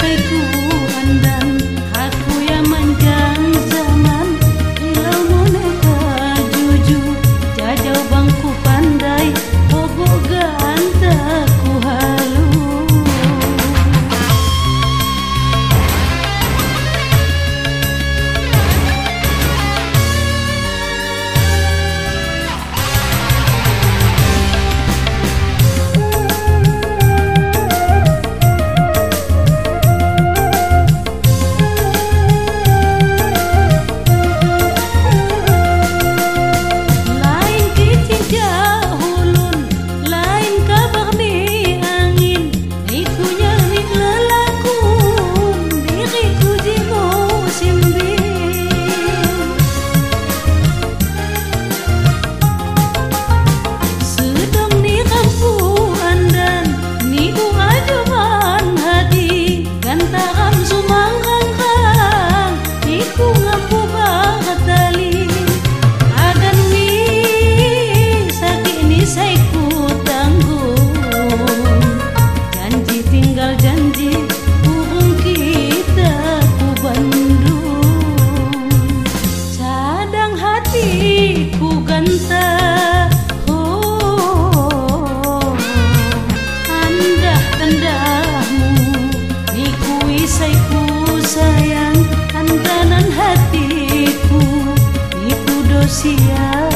飞过。tendamu Nikui saiku sayang Antanan hatiku. Itu dosia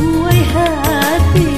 Uai hati.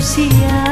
manusia.